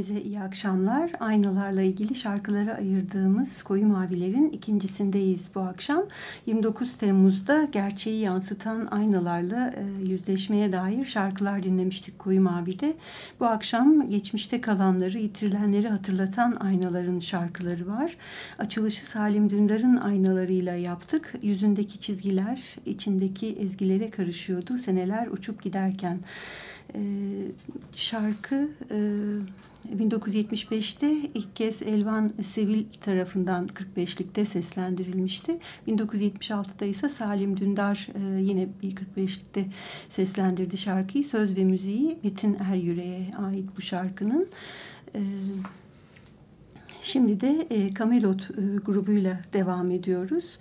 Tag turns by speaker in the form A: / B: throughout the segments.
A: Hepinize iyi akşamlar. Aynalarla ilgili şarkılara ayırdığımız Koyu Maviler'in ikincisindeyiz bu akşam. 29 Temmuz'da gerçeği yansıtan aynalarla e, yüzleşmeye dair şarkılar dinlemiştik Koyu Mavi'de. Bu akşam geçmişte kalanları, yitirilenleri hatırlatan aynaların şarkıları var. Açılışı Salim Dündar'ın aynalarıyla yaptık. Yüzündeki çizgiler içindeki ezgilere karışıyordu seneler uçup giderken. Ee, şarkı e, 1975'te ilk kez Elvan Sevil tarafından 45'likte seslendirilmişti. 1976'da ise Salim Dündar e, yine bir 45'likte seslendirdi şarkıyı. Söz ve müziği Metin Er Yüreğe ait bu şarkının. E,
B: Şimdi de Camelot e, grubuyla devam ediyoruz.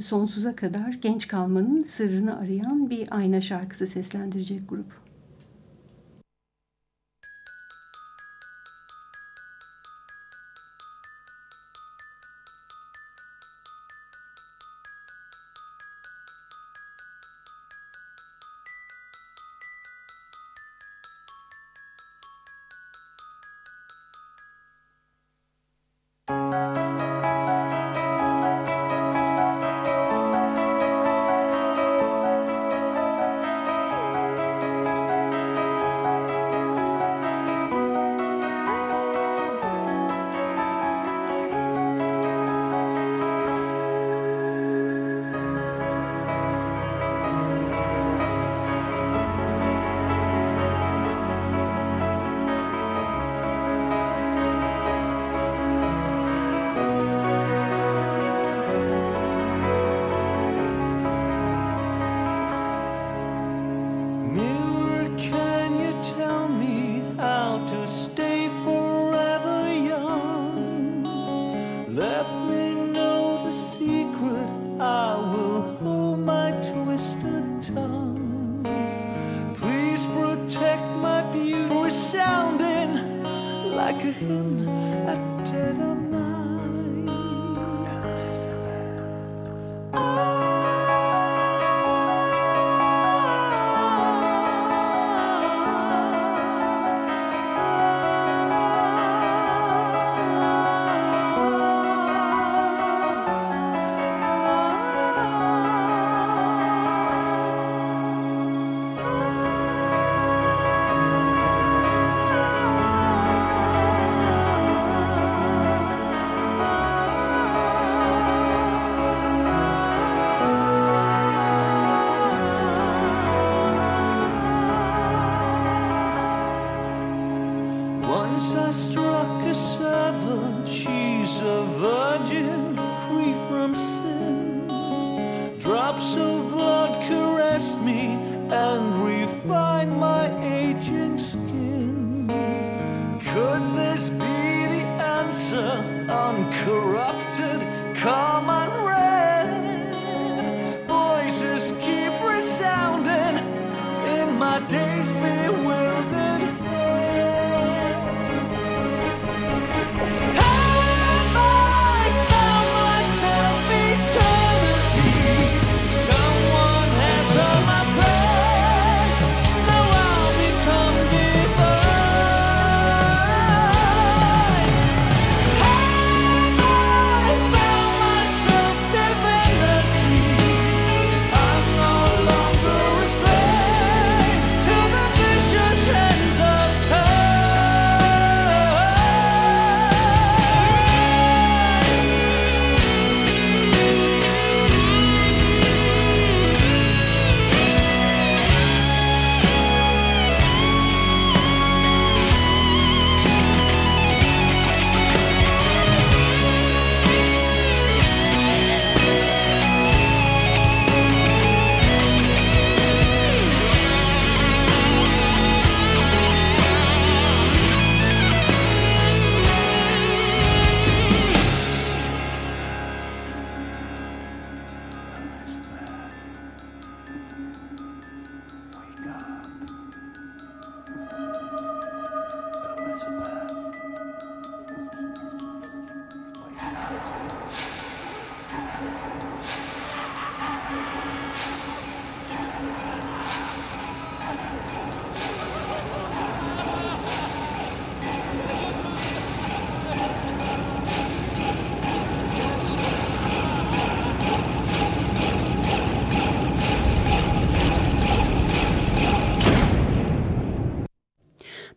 B: Sonsuza kadar genç kalmanın sırrını arayan bir ayna şarkısı seslendirecek grup. I struck a servant, she's a virgin, free from sin. Drops of blood caressed me and refined my aging skin. Could this be the answer? Uncorrupted, come and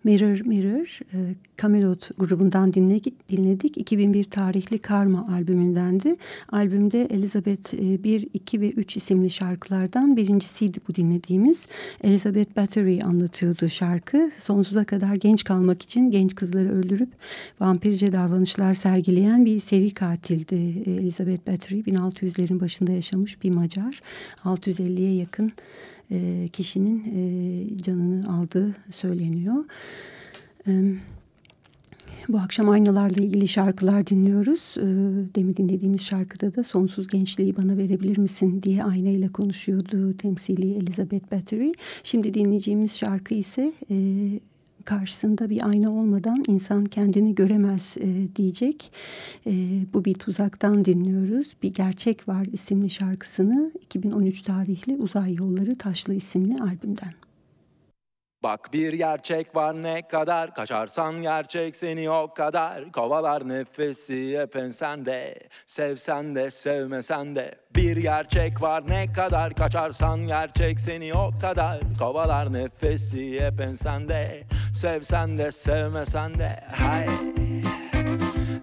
B: Mirror Mirror e, Camelot grubundan dinledik, dinledik. 2001 tarihli Karma albümündendi. Albümde Elizabeth 1, e, 2 ve 3 isimli şarkılardan birincisiydi bu dinlediğimiz. Elizabeth Battery anlatıyordu şarkı. Sonsuza kadar genç kalmak için genç kızları öldürüp vampirce davranışlar sergileyen bir seri katildi. E, Elizabeth Battery 1600'lerin başında yaşamış bir Macar. 650'ye yakın e, kişinin e, canını aldığı söyleniyor.
A: Bu akşam aynalarla ilgili şarkılar dinliyoruz. Ee, demin dinlediğimiz şarkıda da sonsuz gençliği bana verebilir misin diye aynayla konuşuyordu temsili Elizabeth Bathory. Şimdi dinleyeceğimiz şarkı ise e, karşısında bir ayna olmadan insan kendini göremez e, diyecek. E, bu bir tuzaktan dinliyoruz. Bir Gerçek Var isimli şarkısını 2013 tarihli Uzay Yolları Taşlı isimli albümden.
C: Bak bir gerçek var ne kadar Kaçarsan gerçek seni o kadar. Kovalar nefesi hep ensende Sevsen de sevmesen de. Bir gerçek var ne kadar Kaçarsan gerçek seni o kadar. Kovalar nefesi hep ensende Sevsen de sevmesen de. Hay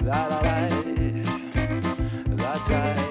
C: La la la La la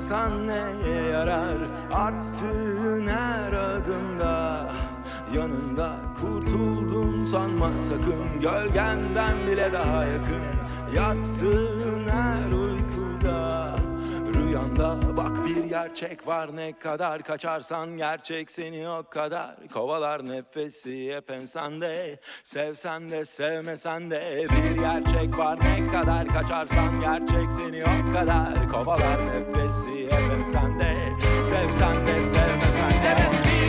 C: saklansan neye yarar? Attığın her adımda yanında Kurtuldum sanma sakın. Gölgenden bile daha yakın. Yattığın gerçek var ne kadar kaçarsan gerçek seni o kadar. Kovalar nefesi hep ensende Sevsen de sevmesen de. Bir gerçek var ne kadar kaçarsan gerçek seni o kadar. Kovalar nefesi hep ensende Sevsen de sevmesen de. Evet bir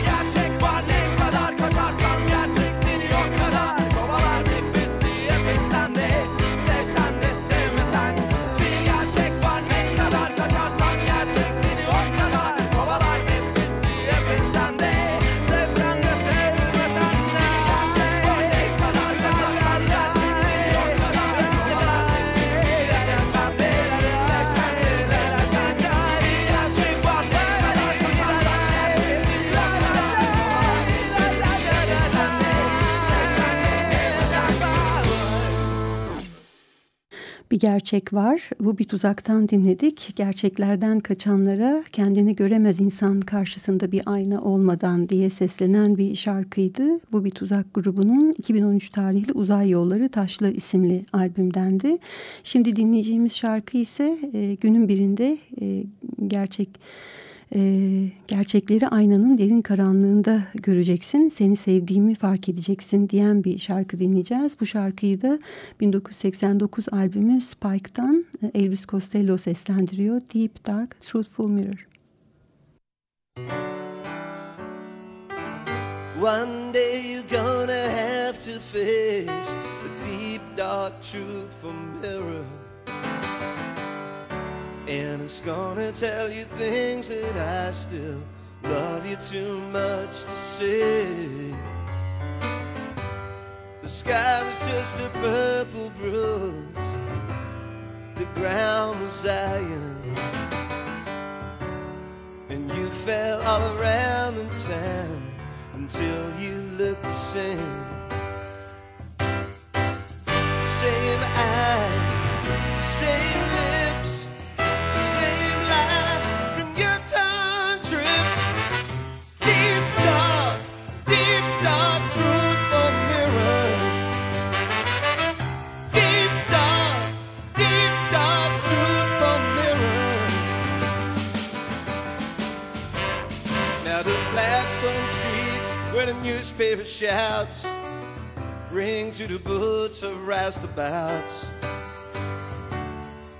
C: gerçek var.
A: Bu bir tuzaktan dinledik. Gerçeklerden kaçanlara kendini göremez insan karşısında bir ayna olmadan diye seslenen bir şarkıydı. Bu bir tuzak grubunun 2013 tarihli Uzay Yolları Taşlı isimli albümdendi. Şimdi dinleyeceğimiz şarkı ise e, günün birinde e, gerçek e, gerçekleri aynanın derin karanlığında göreceksin. Seni sevdiğimi fark edeceksin diyen bir şarkı dinleyeceğiz. Bu şarkıyı da 1989 albümü Spike'tan e, Elvis Costello seslendiriyor. Deep Dark Truthful Mirror.
D: One day you're gonna have to face a deep, dark truth from mirror. And it's gonna tell you things that I still love you too much to say. The sky was just a purple bruise, the ground was iron, and you fell all around the town until you looked the same. Same eyes, the newspaper shouts ring to the boots of roustabouts.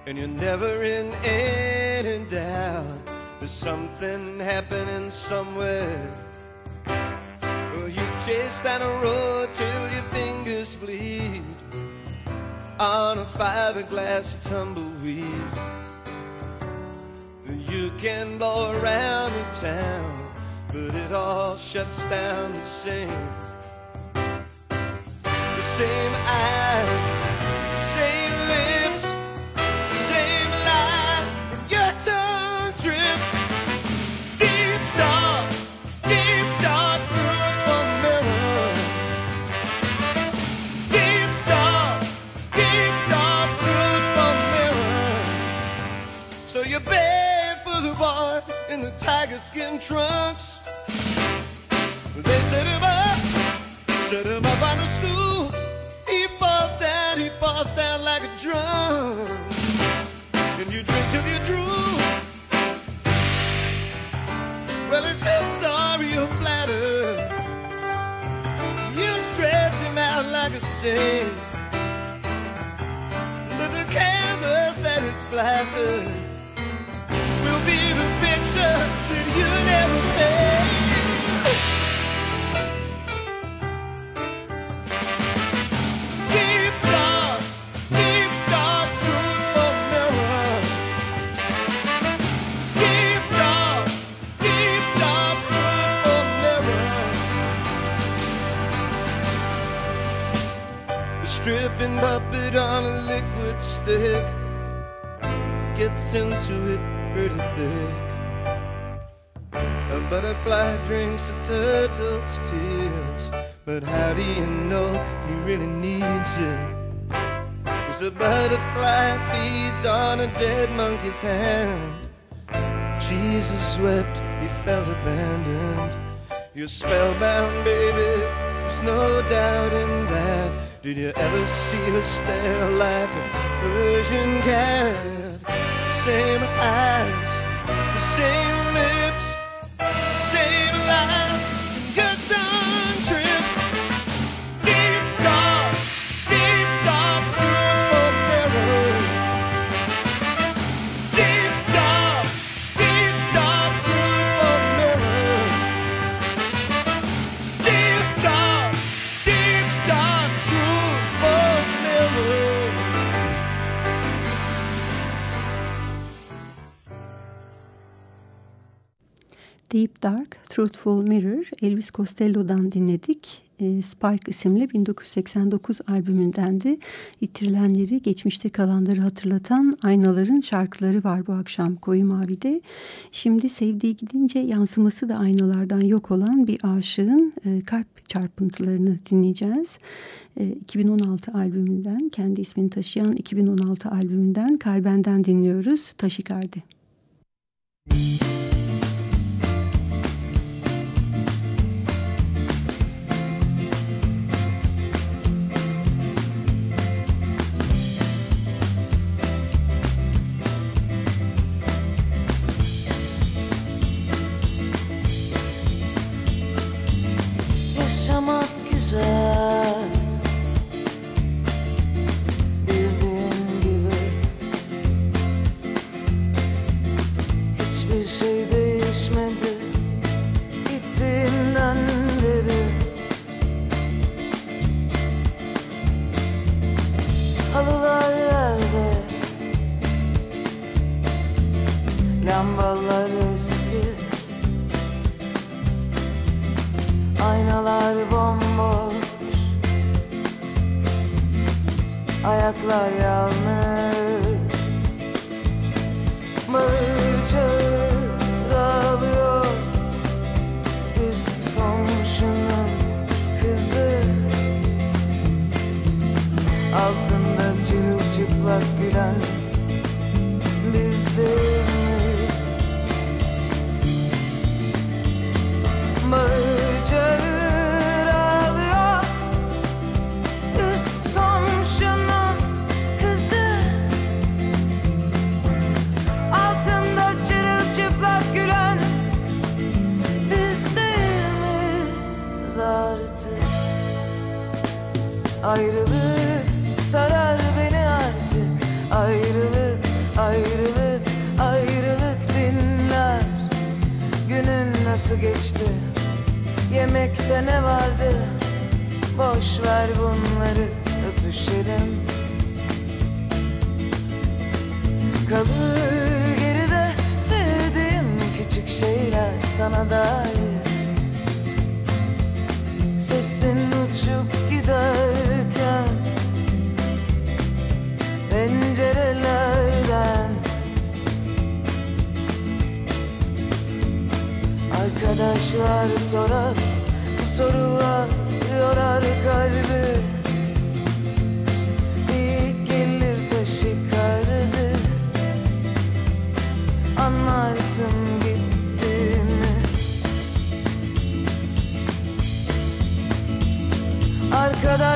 D: And you're never in any doubt there's something happening somewhere. Well, you chase down a road till your fingers bleed on a fiberglass tumbleweed. You can blow around in town, but it all shuts down the same. The same eyes, the same lips, the same line from your tongue trips. Deep dark, deep dark for mirror. Deep dark, deep dark for mirror. So you're barefoot boy in the tiger skin trunks. They set him up, set him up on a stool. He falls down, he falls down like a drum. And you drink till you drool. Well, it's a story of flatter. You stretch him out like a saint. But the canvas that is splattered will be the picture that you never made. Stripping puppet on a liquid stick gets into it pretty thick. A butterfly drinks a turtle's tears, but how do you know he really needs you? Cause the butterfly feeds on a dead monkey's hand. Jesus wept, he felt abandoned. You're spellbound, baby, there's no doubt in that. Did you ever see her stare like a Persian cat? Same eyes, the same Deep Dark,
A: Truthful Mirror, Elvis Costello'dan dinledik. E, Spike isimli 1989 albümündendi. İtirilenleri, geçmişte kalanları hatırlatan aynaların şarkıları var bu akşam Koyu Mavi'de. Şimdi sevdiği gidince yansıması da aynalardan yok olan bir aşığın e, kalp çarpıntılarını dinleyeceğiz. E, 2016 albümünden, kendi ismini taşıyan 2016 albümünden Kalbenden dinliyoruz. Taşikardi.
E: Yaşamak sana dair. Sesin uçup giderken Pencerelerden. Arkadaşlar sorar Bu sorular yorar kalbi.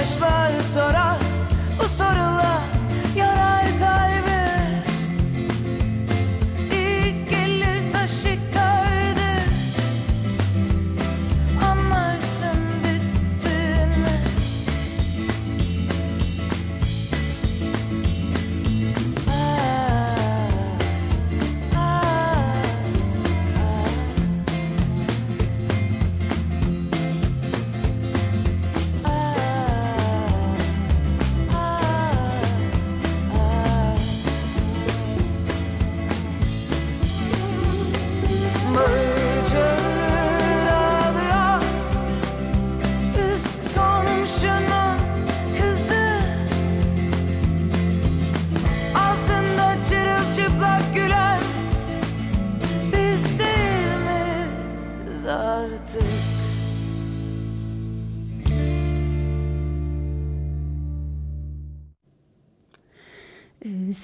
E: bakışlar sorar bu sorular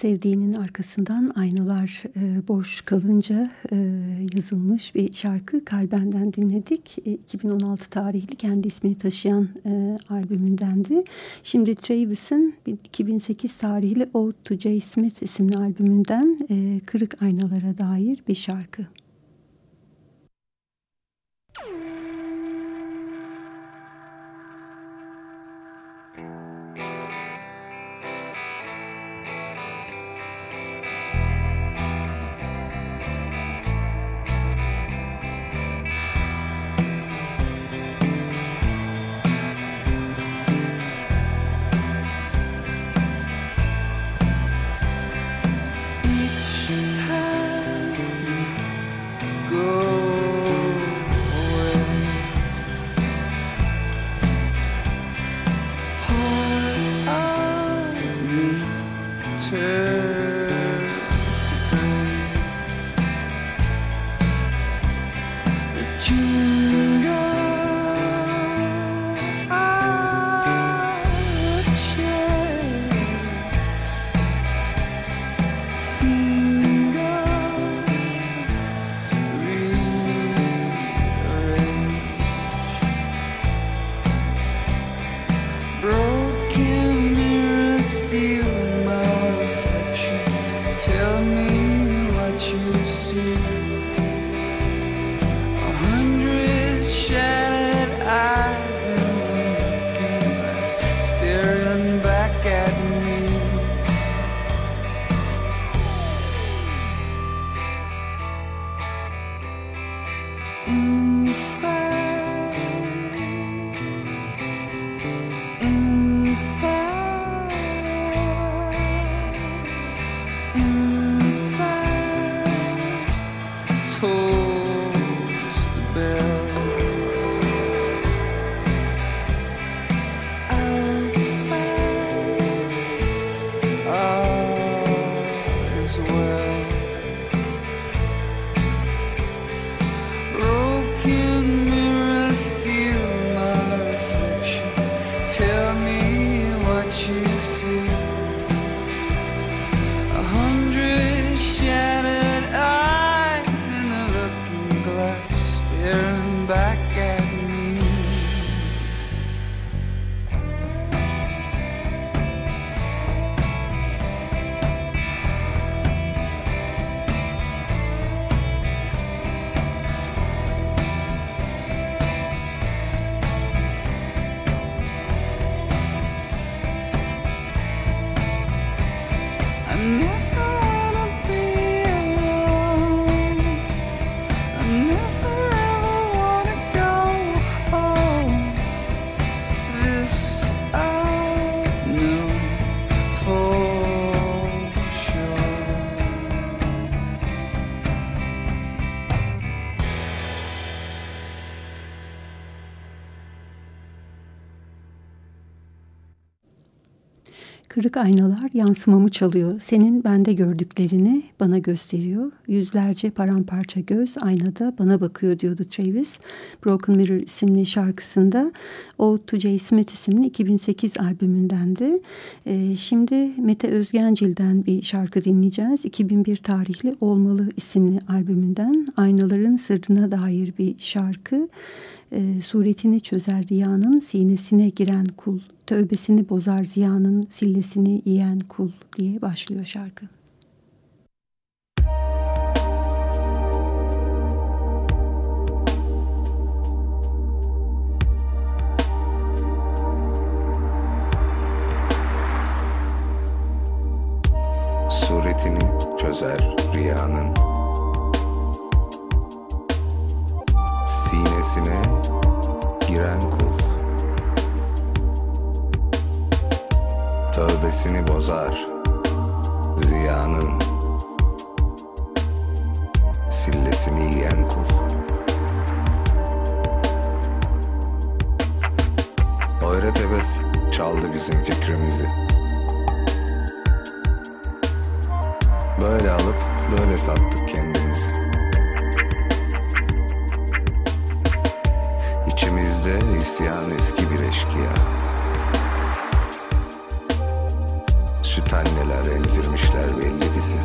B: sevdiğinin arkasından aynalar e, boş kalınca e, yazılmış bir şarkı Kalben'den dinledik. E, 2016 tarihli kendi ismini taşıyan e, albümündendi. Şimdi Travis'in 2008 tarihli Ode to J. Smith isimli albümünden e, Kırık Aynalara dair bir şarkı.
A: Kırık aynalar yansımamı çalıyor. Senin bende gördüklerini bana gösteriyor. Yüzlerce paramparça göz aynada bana bakıyor diyordu Travis. Broken Mirror isimli şarkısında O to J. Smith isimli 2008 albümündendi. Ee, şimdi Mete Özgencil'den bir şarkı dinleyeceğiz. 2001 tarihli Olmalı isimli albümünden Aynaların Sırrına dair bir şarkı. Ee, suretini çözer riyanın sinesine giren kul Tövbesini bozar ziyanın sillesini yiyen kul diye başlıyor şarkı.
F: Suretini çözer riyanın Sinesine giren kul. Tövbesini bozar ziyanın Sillesini yiyen kul. Öğret heves çaldı bizim fikrimizi. Böyle alıp böyle sattık kendimizi İçimizde isyan eski bir eşkıya Süt anneler emzirmişler belli bizi.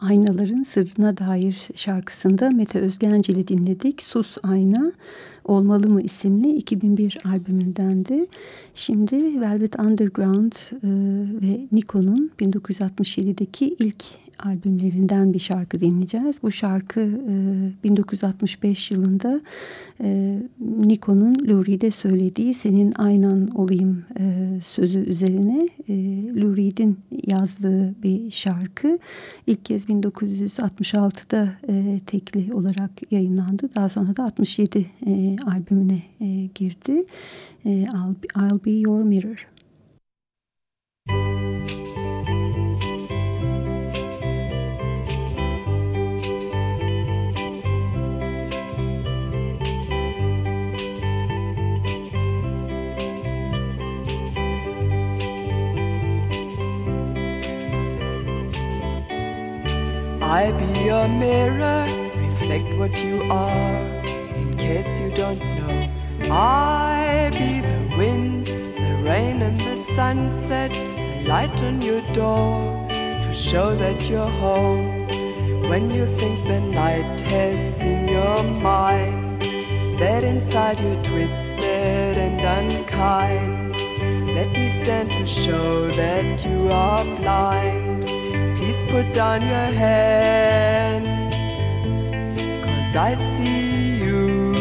A: Aynaların Sırrına dair şarkısında Mete Özgencil'i dinledik. Sus Ayna Olmalı mı isimli 2001 albümündendi. Şimdi Velvet Underground e, ve Nico'nun 1967'deki ilk albümlerinden bir şarkı dinleyeceğiz. Bu şarkı e, 1965 yılında e, Nico'nun Lou söylediği Senin Aynan Olayım e, sözü üzerine e, Lou Reed'in yazdığı bir şarkı. İlk kez 1966'da e, tekli olarak yayınlandı. Daha sonra da 67 e, albümüne e, girdi. E, I'll, be, I'll Be Your Mirror.
G: I be your mirror, reflect what you are. In case you don't know, I be the wind, the rain, and the sunset, the light on your door to show that you're home. When you think the night has in your mind, that inside you're twisted and unkind. Let me stand to show that you are blind. Put down your hands, cause I see you.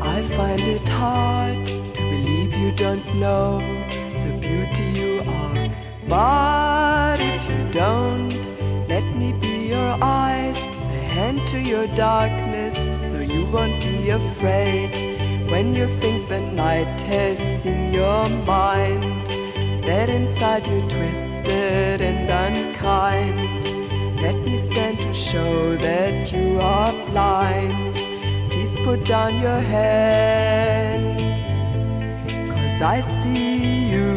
G: I find it hard to believe you don't know darkness, so you won't be afraid. When you think the night has in your mind, that inside you're twisted and unkind. Let me stand to show that you are blind. Please put down your hands, cause I see you.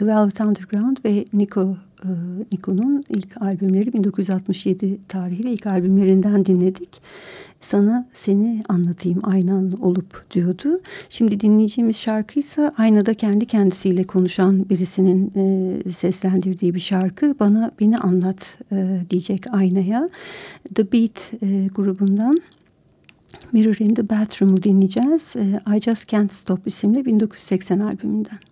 A: The Velvet Underground ve Nico e, Nico'nun ilk albümleri 1967 tarihli ilk albümlerinden dinledik. Sana seni anlatayım aynan olup diyordu. Şimdi dinleyeceğimiz şarkıysa aynada kendi kendisiyle konuşan birisinin e, seslendirdiği bir şarkı. Bana beni anlat e, diyecek aynaya. The Beat e, grubundan Mirror in the Bathroom'u dinleyeceğiz. E, I Just Can't Stop isimli 1980 albümünden.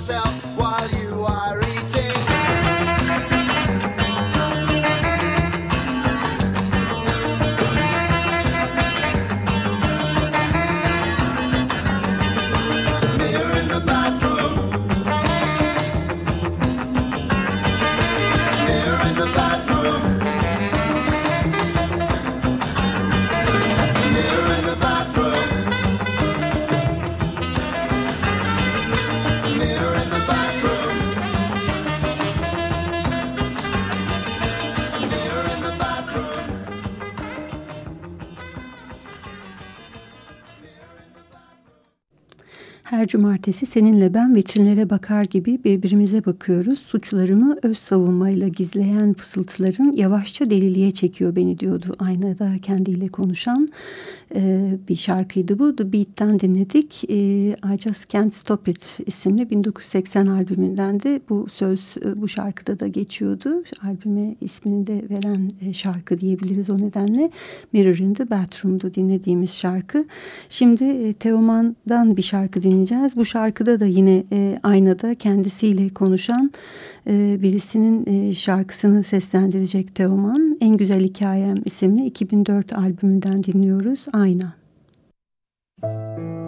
H: Yourself
A: Her cumartesi seninle ben vitrinlere bakar gibi birbirimize bakıyoruz. Suçlarımı öz savunmayla gizleyen fısıltıların yavaşça deliliğe çekiyor beni diyordu aynada kendiyle konuşan e, bir şarkıydı bu. The Beat'ten dinledik. E, I Just Can't Stop It isimli 1980 albümünden de bu söz e, bu şarkıda da geçiyordu. Albüme ismini de veren e, şarkı diyebiliriz o nedenle. Mirror in the Bathroom'du dinlediğimiz şarkı. Şimdi e, Teoman'dan bir şarkı dinleyeceğiz. Bu şarkıda da yine e, aynada kendisiyle konuşan e, birisinin e, şarkısını seslendirecek Teoman. En Güzel Hikayem isimli 2004 albümünden dinliyoruz. Ayna.
B: Uyumadan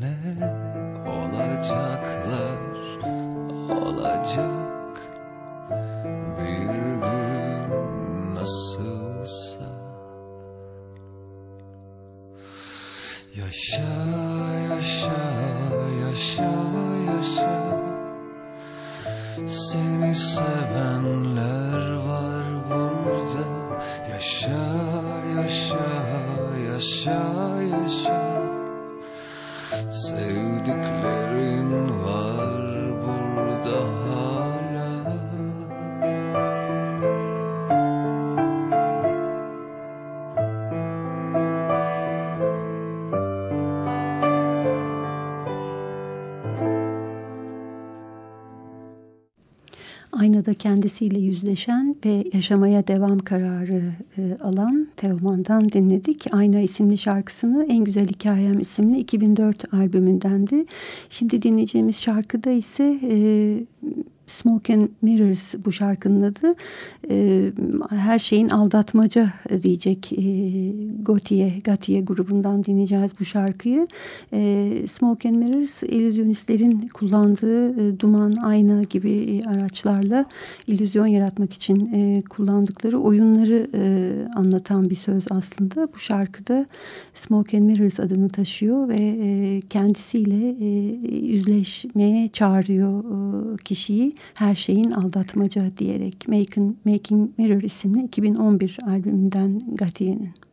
B: Ne olacaklar olacak. Bir gün nasılsa Yaşa yaşa yaşa yaşa. Seni sevenler
A: kendisiyle yüzleşen ve yaşamaya devam kararı e, alan Teoman'dan dinledik. Ayna isimli şarkısını En Güzel Hikayem isimli 2004 albümündendi. Şimdi dinleyeceğimiz şarkıda ise e, Smoke and Mirrors bu şarkının adı. E, her şeyin aldatmaca diyecek e, Gotiye, Gotiye grubundan dinleyeceğiz bu şarkıyı. E, Smoke and Mirrors illüzyonistlerin kullandığı e, duman, ayna gibi e, araçlarla illüzyon yaratmak için e, kullandıkları oyunları anlatan bir söz aslında. Bu şarkıda Smoke and Mirrors adını taşıyor ve kendisiyle yüzleşmeye çağırıyor kişiyi her şeyin aldatmaca diyerek Making, Making Mirror isimli 2011 albümünden Gatiye'nin.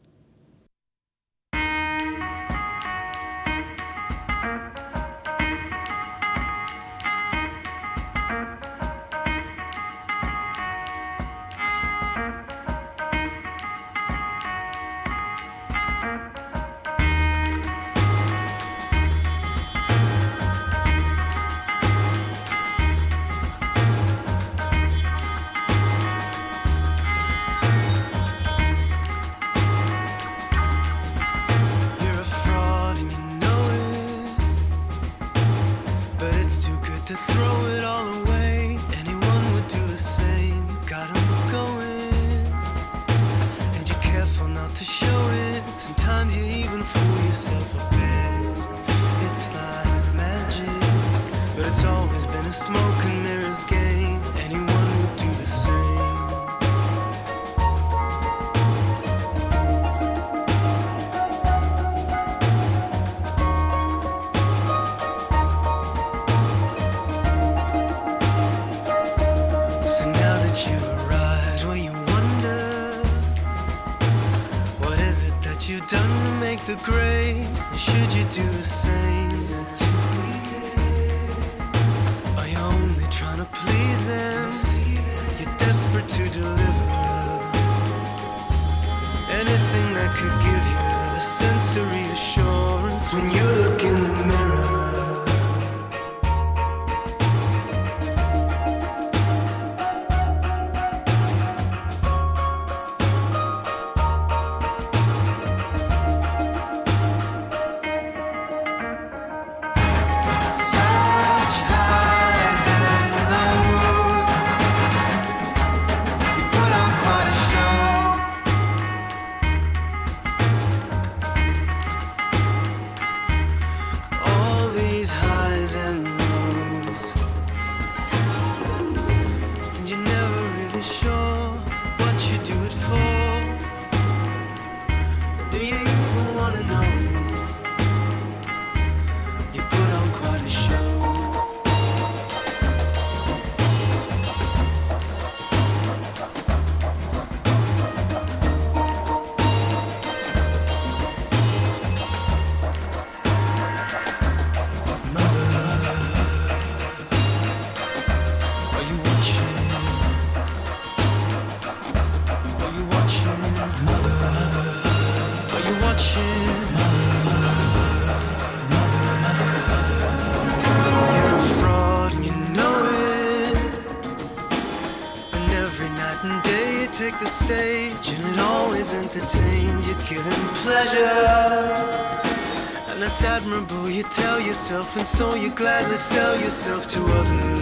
H: yourself, and so you gladly sell yourself to others.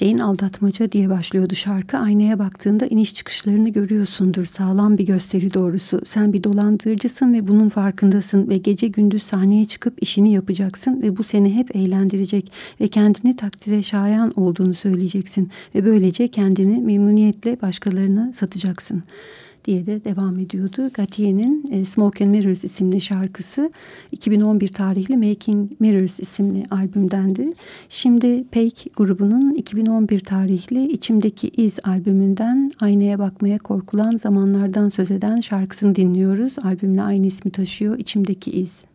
A: şeyin aldatmaca diye başlıyordu şarkı. Aynaya baktığında iniş çıkışlarını görüyorsundur. Sağlam bir gösteri doğrusu. Sen bir dolandırıcısın ve bunun farkındasın ve gece gündüz sahneye çıkıp işini yapacaksın ve bu seni hep eğlendirecek ve kendini takdire şayan olduğunu söyleyeceksin ve böylece kendini memnuniyetle başkalarına satacaksın.''
B: Diye de devam ediyordu. Gatiye'nin e, Smoke and Mirrors isimli şarkısı 2011 tarihli Making Mirrors isimli albümdendi. Şimdi Peik grubunun 2011 tarihli İçimdeki İz albümünden aynaya bakmaya korkulan zamanlardan söz eden şarkısını dinliyoruz. Albümle aynı ismi taşıyor İçimdeki İz.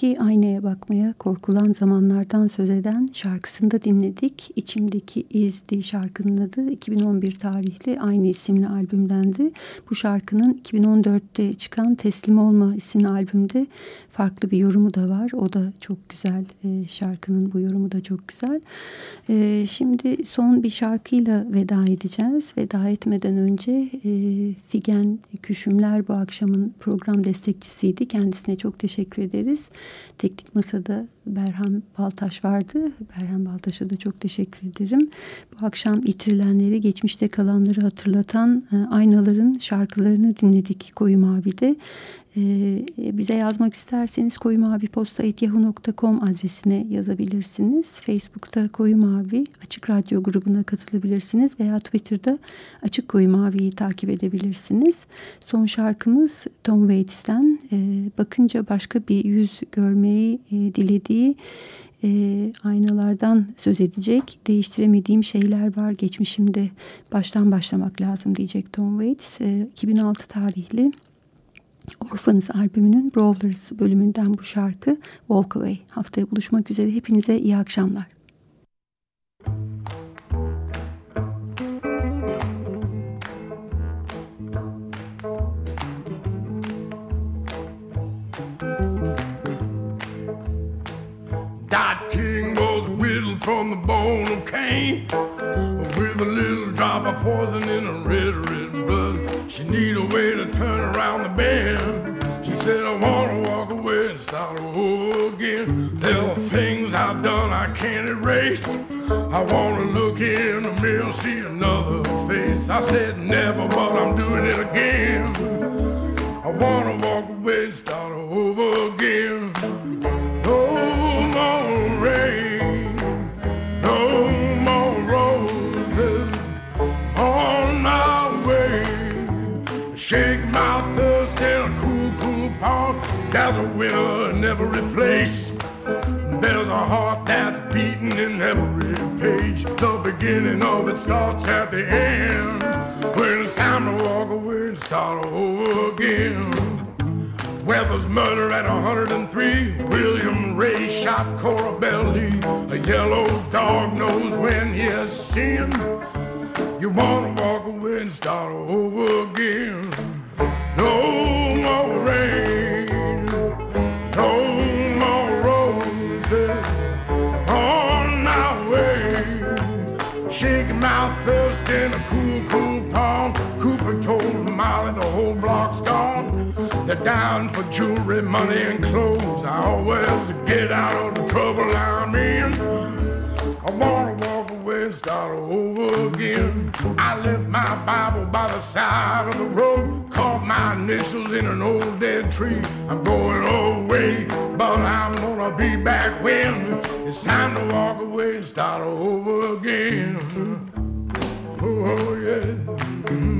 B: Peki aynaya bakmaya korkulan zamanlardan söz eden şarkısında dinledik. İçimdeki İzdi şarkının adı 2011 tarihli aynı isimli albümdendi. Bu şarkının 2014'te çıkan Teslim Olma isimli albümde farklı bir yorumu da var. O da çok güzel. E, şarkının bu yorumu da çok güzel. E, şimdi son bir şarkıyla veda edeceğiz. Veda etmeden önce e, Figen Küşümler bu akşamın program destekçisiydi. Kendisine çok teşekkür ederiz.
A: Teknik Masa'da Berhan Baltaş vardı. Berhan Baltaş'a da çok teşekkür ederim. Bu akşam itirilenleri, geçmişte kalanları hatırlatan e, aynaların şarkılarını dinledik Koyu Mavi'de. Ee, bize yazmak isterseniz koyumaviposta.yahoo.com adresine yazabilirsiniz. Facebook'ta Koyu Mavi Açık Radyo grubuna katılabilirsiniz veya Twitter'da Açık Koyu Mavi'yi takip edebilirsiniz. Son şarkımız Tom Waits'ten e, bakınca başka bir yüz görmeyi e, dilediği e, aynalardan söz edecek. Değiştiremediğim şeyler var geçmişimde baştan başlamak lazım diyecek Tom Waits. E, 2006 tarihli Orphanız albümünün Brawlers bölümünden bu şarkı Walk Away. Haftaya buluşmak üzere. Hepinize iyi akşamlar.
I: From the bone of Cain with a little drop of poison in her red, red blood. She need a way to turn around the bend. She said, I wanna walk away and start over again. There are things I've done I can't erase. I wanna look in the mirror, see another face. I said never, but I'm doing it again. I wanna walk away and start over again. There's a winner in every place. There's a heart that's beating in every page. The beginning of it starts at the end. When it's time to walk away and start over again. Weather's murder at 103. William Ray shot Cora Belly. A yellow dog knows when he has sinned. You wanna walk away and start over again. No My thirst in a cool, cool pond. Cooper told Molly the whole block's gone. They're down for jewelry, money, and clothes. I always get out of the trouble I'm in. I wanna walk away and start over again. I left my Bible by the side of the road, carved my initials in an old dead tree. I'm going away, but I'm gonna be back when it's time to walk away and start over again oh, oh yeah. Mm.